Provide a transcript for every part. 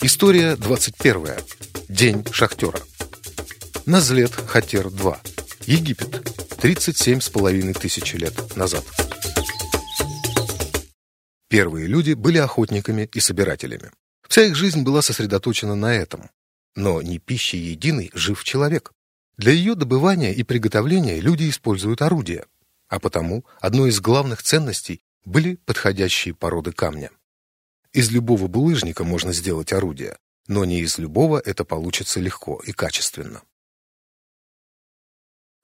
История 21. День шахтера. Назлет Хатер-2. Египет. 37,5 тысячи лет назад. Первые люди были охотниками и собирателями. Вся их жизнь была сосредоточена на этом. Но не пищей единой жив человек. Для ее добывания и приготовления люди используют орудия, а потому одной из главных ценностей были подходящие породы камня. Из любого булыжника можно сделать орудие, но не из любого это получится легко и качественно.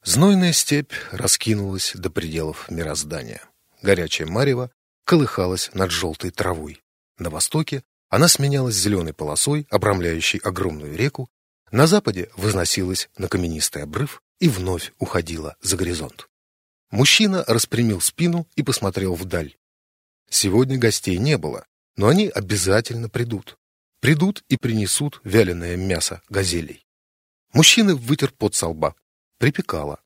Знойная степь раскинулась до пределов мироздания. Горячая марево колыхалась над желтой травой. На востоке она сменялась зеленой полосой, обрамляющей огромную реку, на западе возносилась на каменистый обрыв и вновь уходила за горизонт. Мужчина распрямил спину и посмотрел вдаль. Сегодня гостей не было, но они обязательно придут. Придут и принесут вяленое мясо газелей. Мужчина вытер пот со лба. Припекало.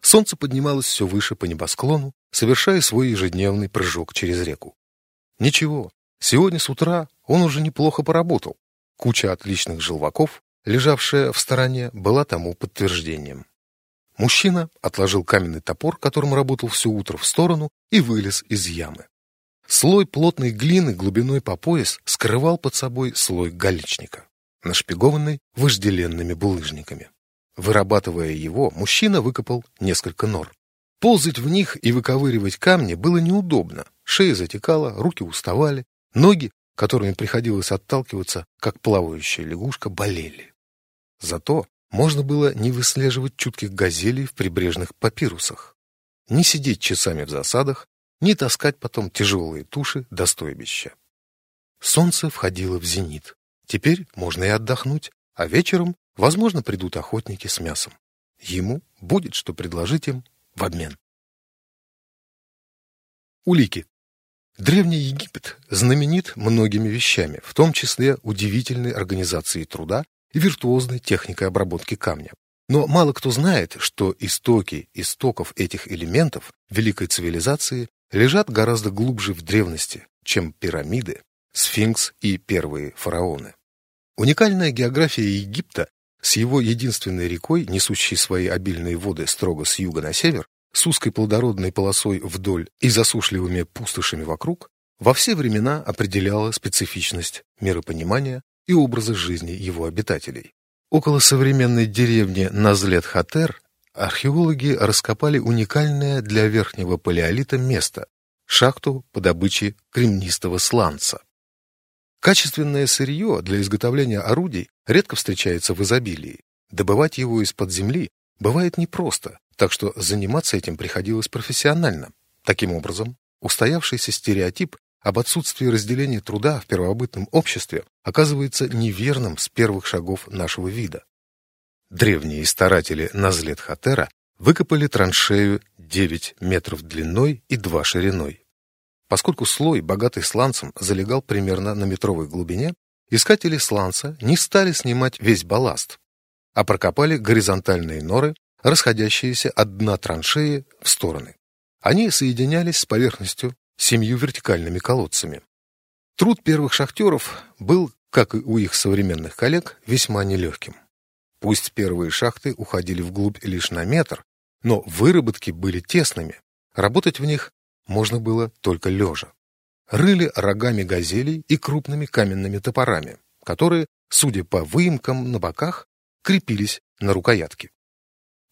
Солнце поднималось все выше по небосклону, совершая свой ежедневный прыжок через реку. Ничего, сегодня с утра он уже неплохо поработал. Куча отличных желваков, лежавшая в стороне, была тому подтверждением. Мужчина отложил каменный топор, которым работал все утро, в сторону и вылез из ямы. Слой плотной глины глубиной по пояс скрывал под собой слой галечника, нашпигованный вожделенными булыжниками. Вырабатывая его, мужчина выкопал несколько нор. Ползать в них и выковыривать камни было неудобно. Шея затекала, руки уставали, ноги, которыми приходилось отталкиваться, как плавающая лягушка, болели. Зато можно было не выслеживать чутких газелей в прибрежных папирусах, не сидеть часами в засадах, не таскать потом тяжелые туши до стойбища. Солнце входило в зенит. Теперь можно и отдохнуть, а вечером, возможно, придут охотники с мясом. Ему будет что предложить им в обмен. Улики. Древний Египет знаменит многими вещами, в том числе удивительной организацией труда и виртуозной техникой обработки камня. Но мало кто знает, что истоки истоков этих элементов великой цивилизации лежат гораздо глубже в древности, чем пирамиды, сфинкс и первые фараоны. Уникальная география Египта с его единственной рекой, несущей свои обильные воды строго с юга на север, с узкой плодородной полосой вдоль и засушливыми пустошами вокруг, во все времена определяла специфичность миропонимания и образа жизни его обитателей. Около современной деревни Назлет-Хатер археологи раскопали уникальное для верхнего палеолита место – шахту по добыче кремнистого сланца. Качественное сырье для изготовления орудий редко встречается в изобилии. Добывать его из-под земли бывает непросто, так что заниматься этим приходилось профессионально. Таким образом, устоявшийся стереотип об отсутствии разделения труда в первобытном обществе оказывается неверным с первых шагов нашего вида. Древние старатели Назлет-Хатера выкопали траншею 9 метров длиной и 2 шириной. Поскольку слой, богатый сланцем, залегал примерно на метровой глубине, искатели сланца не стали снимать весь балласт, а прокопали горизонтальные норы, расходящиеся от дна траншеи в стороны. Они соединялись с поверхностью семью вертикальными колодцами. Труд первых шахтеров был, как и у их современных коллег, весьма нелегким. Пусть первые шахты уходили вглубь лишь на метр, но выработки были тесными. Работать в них можно было только лежа. Рыли рогами газелей и крупными каменными топорами, которые, судя по выемкам на боках, крепились на рукоятке.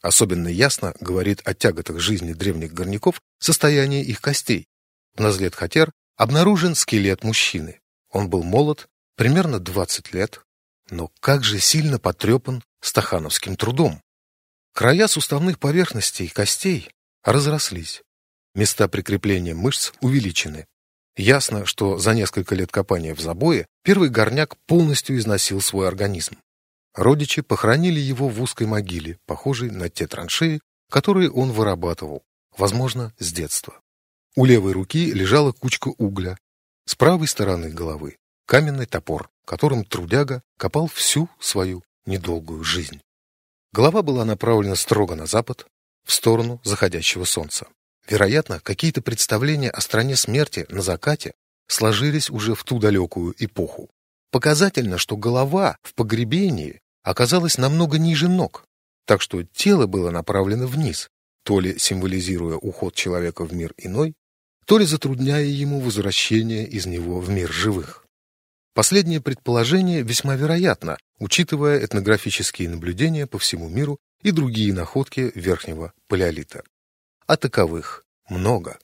Особенно ясно говорит о тяготах жизни древних горняков состояние их костей. В Назлет-Хатер обнаружен скелет мужчины. Он был молод, примерно 20 лет, но как же сильно потрепан стахановским трудом. Края суставных поверхностей костей разрослись. Места прикрепления мышц увеличены. Ясно, что за несколько лет копания в забое первый горняк полностью износил свой организм. Родичи похоронили его в узкой могиле, похожей на те траншеи, которые он вырабатывал, возможно, с детства. У левой руки лежала кучка угля, с правой стороны головы каменный топор, которым трудяга копал всю свою недолгую жизнь. Голова была направлена строго на запад, в сторону заходящего солнца. Вероятно, какие-то представления о стране смерти на закате сложились уже в ту далекую эпоху. Показательно, что голова в погребении оказалась намного ниже ног, так что тело было направлено вниз, то ли символизируя уход человека в мир иной, то ли затрудняя ему возвращение из него в мир живых. Последнее предположение весьма вероятно, учитывая этнографические наблюдения по всему миру и другие находки верхнего палеолита. А таковых много.